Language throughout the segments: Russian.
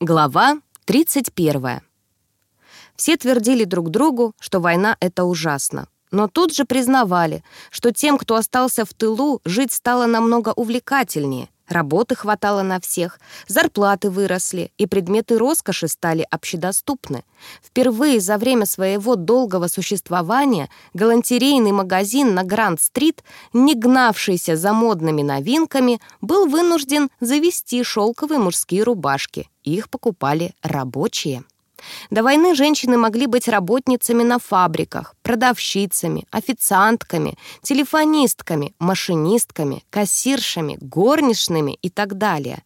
Глава 31. Все твердили друг другу, что война — это ужасно. Но тут же признавали, что тем, кто остался в тылу, жить стало намного увлекательнее. Работы хватало на всех, зарплаты выросли, и предметы роскоши стали общедоступны. Впервые за время своего долгого существования галантерейный магазин на Гранд-стрит, не гнавшийся за модными новинками, был вынужден завести шелковые мужские рубашки. Их покупали рабочие. До войны женщины могли быть работницами на фабриках, продавщицами, официантками, телефонистками, машинистками, кассиршами, горничными и так далее.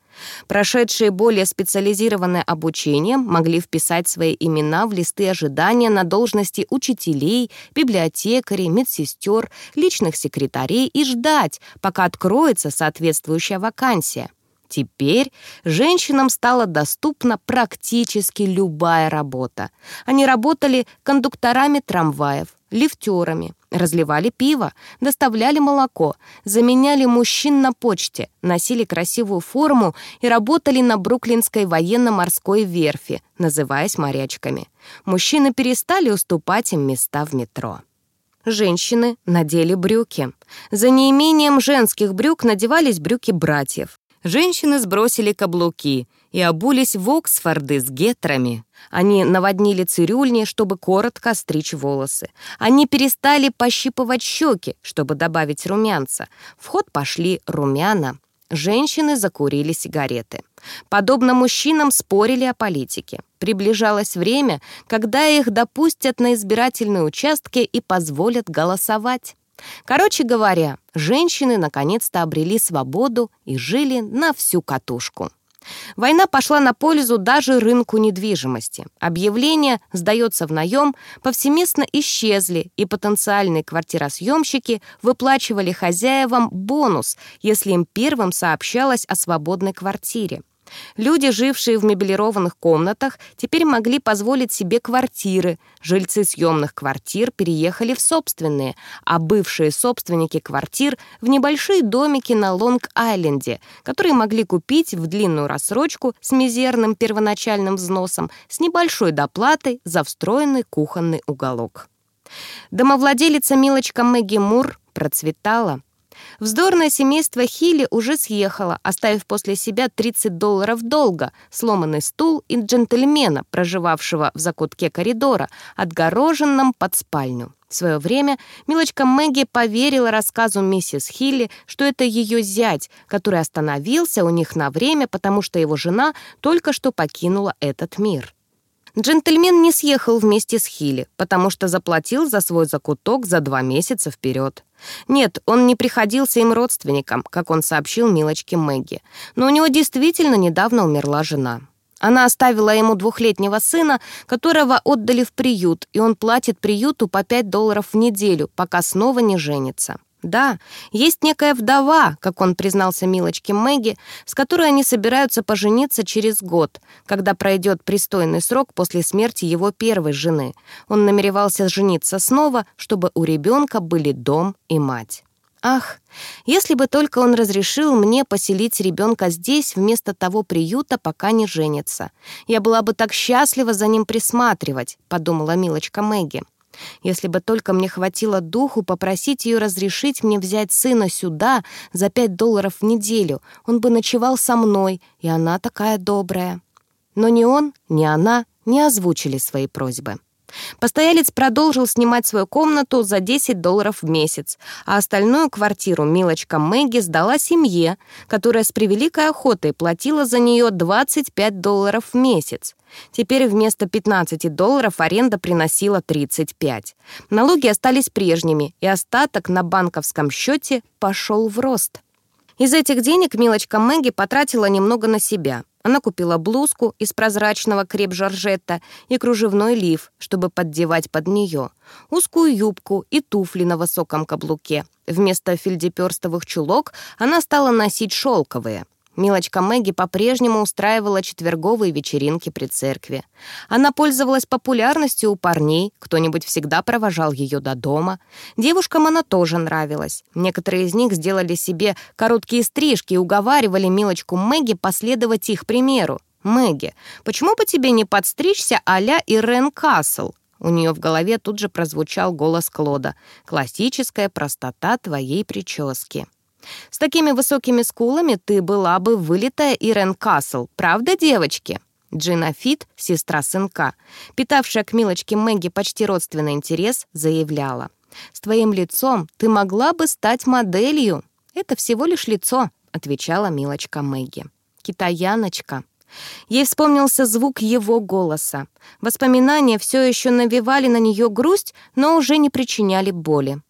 Прошедшие более специализированное обучение могли вписать свои имена в листы ожидания на должности учителей, библиотекарей, медсестер, личных секретарей и ждать, пока откроется соответствующая вакансия. Теперь женщинам стала доступна практически любая работа. Они работали кондукторами трамваев, лифтерами, разливали пиво, доставляли молоко, заменяли мужчин на почте, носили красивую форму и работали на Бруклинской военно-морской верфи, называясь морячками. Мужчины перестали уступать им места в метро. Женщины надели брюки. За неимением женских брюк надевались брюки братьев. Женщины сбросили каблуки и обулись в Оксфорды с гетрами. Они наводнили цирюльни, чтобы коротко стричь волосы. Они перестали пощипывать щеки, чтобы добавить румянца. В ход пошли румяна. Женщины закурили сигареты. Подобно мужчинам спорили о политике. Приближалось время, когда их допустят на избирательные участки и позволят голосовать. Короче говоря, женщины наконец-то обрели свободу и жили на всю катушку. Война пошла на пользу даже рынку недвижимости. Объявления «сдается в наем» повсеместно исчезли, и потенциальные квартиросъемщики выплачивали хозяевам бонус, если им первым сообщалось о свободной квартире. Люди, жившие в меблированных комнатах, теперь могли позволить себе квартиры. Жильцы съемных квартир переехали в собственные, а бывшие собственники квартир в небольшие домики на Лонг-Айленде, которые могли купить в длинную рассрочку с мизерным первоначальным взносом с небольшой доплатой за встроенный кухонный уголок. Домовладелица Милочка Мэгги Мур процветала – Вздорное семейство Хилли уже съехало, оставив после себя 30 долларов долга, сломанный стул и джентльмена, проживавшего в закутке коридора, отгороженном под спальню. В свое время милочка Мэгги поверила рассказу миссис Хилли, что это ее зять, который остановился у них на время, потому что его жена только что покинула этот мир. Джентльмен не съехал вместе с Хилли, потому что заплатил за свой закуток за два месяца вперед. Нет, он не приходился им родственникам, как он сообщил милочке Мэгги, но у него действительно недавно умерла жена. Она оставила ему двухлетнего сына, которого отдали в приют, и он платит приюту по 5 долларов в неделю, пока снова не женится. Да, есть некая вдова, как он признался милочке Мэгги, с которой они собираются пожениться через год, когда пройдет пристойный срок после смерти его первой жены. Он намеревался жениться снова, чтобы у ребенка были дом и мать. Ах, если бы только он разрешил мне поселить ребенка здесь вместо того приюта, пока не женится. Я была бы так счастлива за ним присматривать, подумала милочка Мэгги. Если бы только мне хватило духу попросить ее разрешить мне взять сына сюда за пять долларов в неделю, он бы ночевал со мной, и она такая добрая. Но ни он, ни она не озвучили свои просьбы. Постоялец продолжил снимать свою комнату за 10 долларов в месяц, а остальную квартиру милочка Мэгги сдала семье, которая с превеликой охотой платила за нее 25 долларов в месяц. Теперь вместо 15 долларов аренда приносила 35. Налоги остались прежними, и остаток на банковском счете пошел в рост. Из этих денег милочка Мэгги потратила немного на себя. Она купила блузку из прозрачного креп-жоржетта и кружевной лиф, чтобы поддевать под нее, узкую юбку и туфли на высоком каблуке. Вместо фельдеперстовых чулок она стала носить шелковые. Милочка Мэгги по-прежнему устраивала четверговые вечеринки при церкви. Она пользовалась популярностью у парней, кто-нибудь всегда провожал ее до дома. Девушкам она тоже нравилась. Некоторые из них сделали себе короткие стрижки и уговаривали Милочку Мэгги последовать их примеру. «Мэгги, почему бы тебе не подстричься а-ля Ирен Кассел?» У нее в голове тут же прозвучал голос Клода. «Классическая простота твоей прически». «С такими высокими скулами ты была бы вылитая Ирен Кассел, правда, девочки?» Джина Фит, сестра сынка, питавшая к милочке Мэгги почти родственный интерес, заявляла. «С твоим лицом ты могла бы стать моделью». «Это всего лишь лицо», — отвечала милочка Мэгги. «Китаяночка». Ей вспомнился звук его голоса. Воспоминания все еще навевали на нее грусть, но уже не причиняли боли.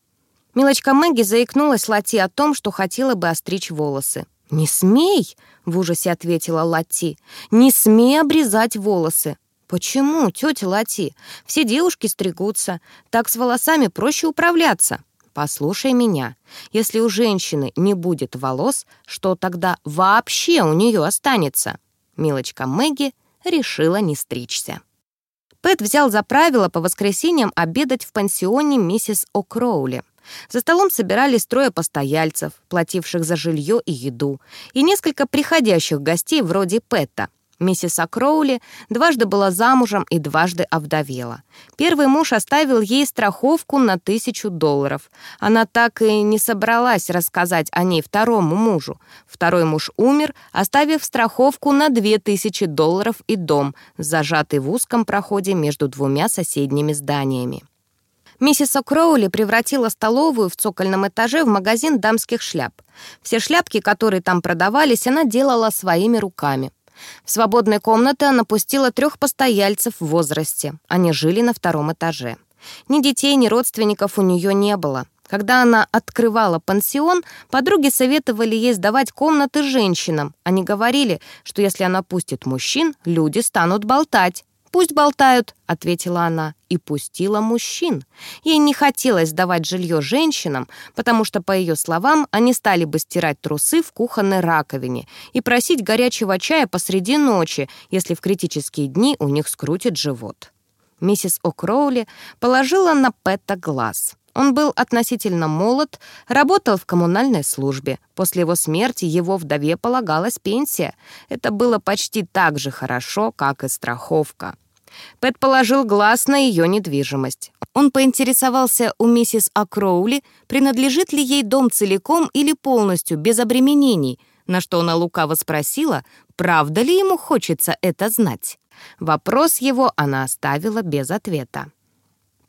Милочка Мэгги заикнулась Лати о том, что хотела бы остричь волосы. «Не смей!» — в ужасе ответила Лати. «Не смей обрезать волосы!» «Почему, тетя Лати? Все девушки стригутся. Так с волосами проще управляться». «Послушай меня. Если у женщины не будет волос, что тогда вообще у нее останется?» Милочка Мэгги решила не стричься. Пэт взял за правило по воскресеньям обедать в пансионе миссис О'Кроули. За столом собирались трое постояльцев, плативших за жилье и еду, и несколько приходящих гостей вроде Пэта — Миссис Акроули дважды была замужем и дважды овдовела. Первый муж оставил ей страховку на тысячу долларов. Она так и не собралась рассказать о ней второму мужу. Второй муж умер, оставив страховку на две тысячи долларов и дом, зажатый в узком проходе между двумя соседними зданиями. Миссис О'Кроули превратила столовую в цокольном этаже в магазин дамских шляп. Все шляпки, которые там продавались, она делала своими руками. В свободной комнаты она пустила трех постояльцев в возрасте. Они жили на втором этаже. Ни детей, ни родственников у нее не было. Когда она открывала пансион, подруги советовали ей сдавать комнаты женщинам. Они говорили, что если она пустит мужчин, люди станут болтать. «Пусть болтают», — ответила она, и пустила мужчин. Ей не хотелось давать жилье женщинам, потому что, по ее словам, они стали бы стирать трусы в кухонной раковине и просить горячего чая посреди ночи, если в критические дни у них скрутит живот. Миссис О'Кроули положила на Пэта глаз. Он был относительно молод, работал в коммунальной службе. После его смерти его вдове полагалась пенсия. Это было почти так же хорошо, как и страховка. Пэт положил глаз на ее недвижимость. Он поинтересовался у миссис Акроули, принадлежит ли ей дом целиком или полностью, без обременений, на что она лукаво спросила, правда ли ему хочется это знать. Вопрос его она оставила без ответа.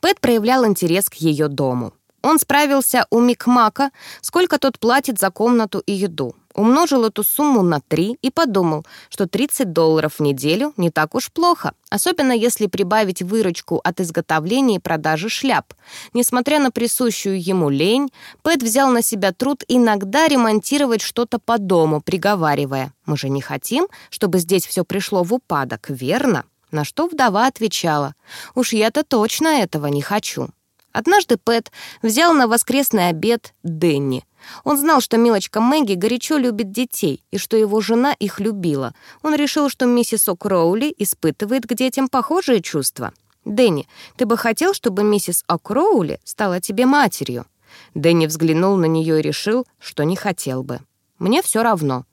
Пэт проявлял интерес к ее дому. Он справился у Микмака, сколько тот платит за комнату и еду. Умножил эту сумму на 3 и подумал, что 30 долларов в неделю не так уж плохо, особенно если прибавить выручку от изготовления и продажи шляп. Несмотря на присущую ему лень, Пэт взял на себя труд иногда ремонтировать что-то по дому, приговаривая, «Мы же не хотим, чтобы здесь все пришло в упадок, верно?» На что вдова отвечала, «Уж я-то точно этого не хочу». Однажды Пэт взял на воскресный обед Дэнни. Он знал, что милочка Мэгги горячо любит детей и что его жена их любила. Он решил, что миссис О'Кроули испытывает к детям похожие чувства. «Дэнни, ты бы хотел, чтобы миссис О'Кроули стала тебе матерью?» Дэнни взглянул на нее и решил, что не хотел бы. «Мне все равно».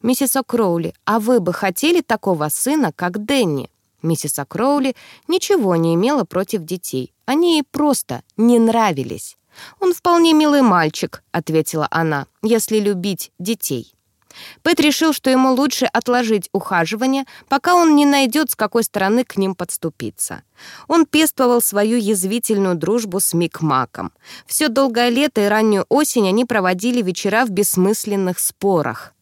«Миссис О'Кроули, а вы бы хотели такого сына, как Дэнни?» Миссис Акроули ничего не имела против детей. Они ей просто не нравились. «Он вполне милый мальчик», — ответила она, — «если любить детей». Пэт решил, что ему лучше отложить ухаживание, пока он не найдет, с какой стороны к ним подступиться. Он пестовал свою язвительную дружбу с Мик Маком. Все долгое лето и раннюю осень они проводили вечера в бессмысленных спорах.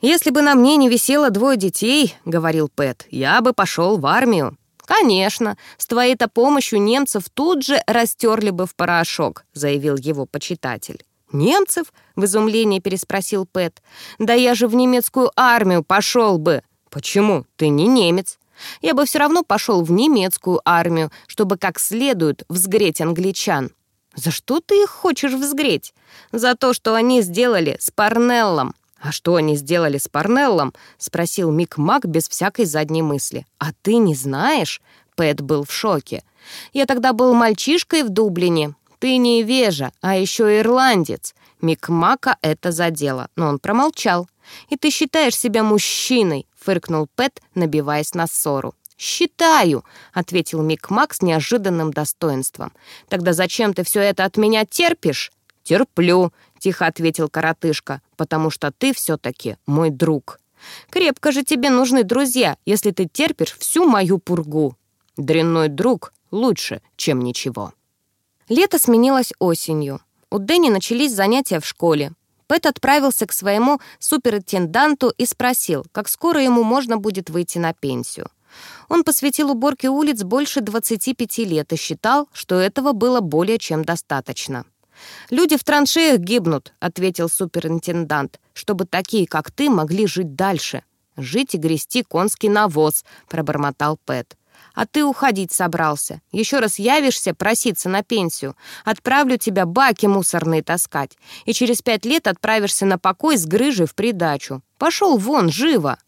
«Если бы на мне не висело двое детей, — говорил Пэт, — я бы пошел в армию». «Конечно, с твоей-то помощью немцев тут же растерли бы в порошок», — заявил его почитатель. «Немцев?» — в изумлении переспросил Пэт. «Да я же в немецкую армию пошел бы». «Почему? Ты не немец». «Я бы все равно пошел в немецкую армию, чтобы как следует взгреть англичан». «За что ты их хочешь взгреть?» «За то, что они сделали с Парнеллом. «А что они сделали с Парнеллом?» — спросил Мик Мак без всякой задней мысли. «А ты не знаешь?» — Пэт был в шоке. «Я тогда был мальчишкой в Дублине. Ты не вежа, а еще ирландец». Мик Мака это задело, но он промолчал. «И ты считаешь себя мужчиной?» — фыркнул Пэт, набиваясь на ссору. «Считаю», — ответил Мик Мак с неожиданным достоинством. «Тогда зачем ты все это от меня терпишь?» «Терплю», — тихо ответил коротышка, «потому что ты все-таки мой друг». «Крепко же тебе нужны друзья, если ты терпишь всю мою пургу». «Дрянной друг лучше, чем ничего». Лето сменилось осенью. У Дэнни начались занятия в школе. Пэт отправился к своему суперинтенданту и спросил, как скоро ему можно будет выйти на пенсию. Он посвятил уборке улиц больше 25 лет и считал, что этого было более чем достаточно. «Люди в траншеях гибнут», — ответил суперинтендант, «чтобы такие, как ты, могли жить дальше». «Жить и грести конский навоз», — пробормотал Пэт. «А ты уходить собрался. Еще раз явишься проситься на пенсию. Отправлю тебя баки мусорные таскать. И через пять лет отправишься на покой с грыжей в придачу. Пошел вон, живо!»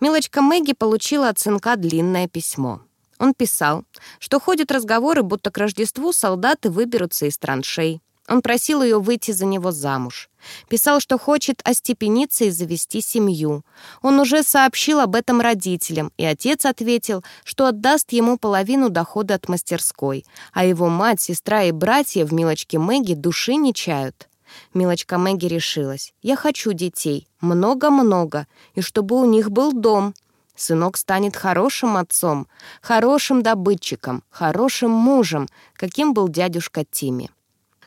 Милочка Мэгги получила от сынка длинное письмо. Он писал, что ходят разговоры, будто к Рождеству солдаты выберутся из траншей. Он просил ее выйти за него замуж. Писал, что хочет остепениться и завести семью. Он уже сообщил об этом родителям, и отец ответил, что отдаст ему половину дохода от мастерской, а его мать, сестра и братья в милочке Мэгги души не чают. Милочка Мэгги решилась. «Я хочу детей. Много-много. И чтобы у них был дом. Сынок станет хорошим отцом, хорошим добытчиком, хорошим мужем, каким был дядюшка Тимми.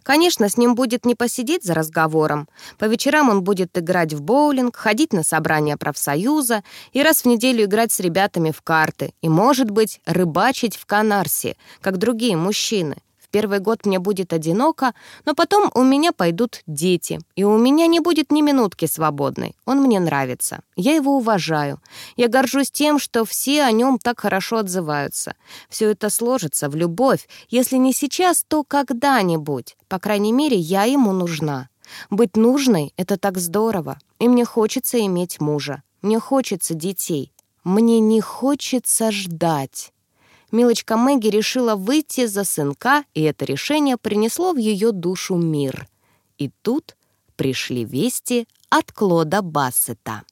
Конечно, с ним будет не посидеть за разговором. По вечерам он будет играть в боулинг, ходить на собрания профсоюза и раз в неделю играть с ребятами в карты и, может быть, рыбачить в Канарсе, как другие мужчины первый год мне будет одиноко, но потом у меня пойдут дети, и у меня не будет ни минутки свободной. Он мне нравится. Я его уважаю. Я горжусь тем, что все о нем так хорошо отзываются. Все это сложится в любовь. Если не сейчас, то когда-нибудь. По крайней мере, я ему нужна. Быть нужной — это так здорово. И мне хочется иметь мужа. Мне хочется детей. Мне не хочется ждать. Милочка Мэгги решила выйти за сынка, и это решение принесло в ее душу мир. И тут пришли вести от Клода Бассета.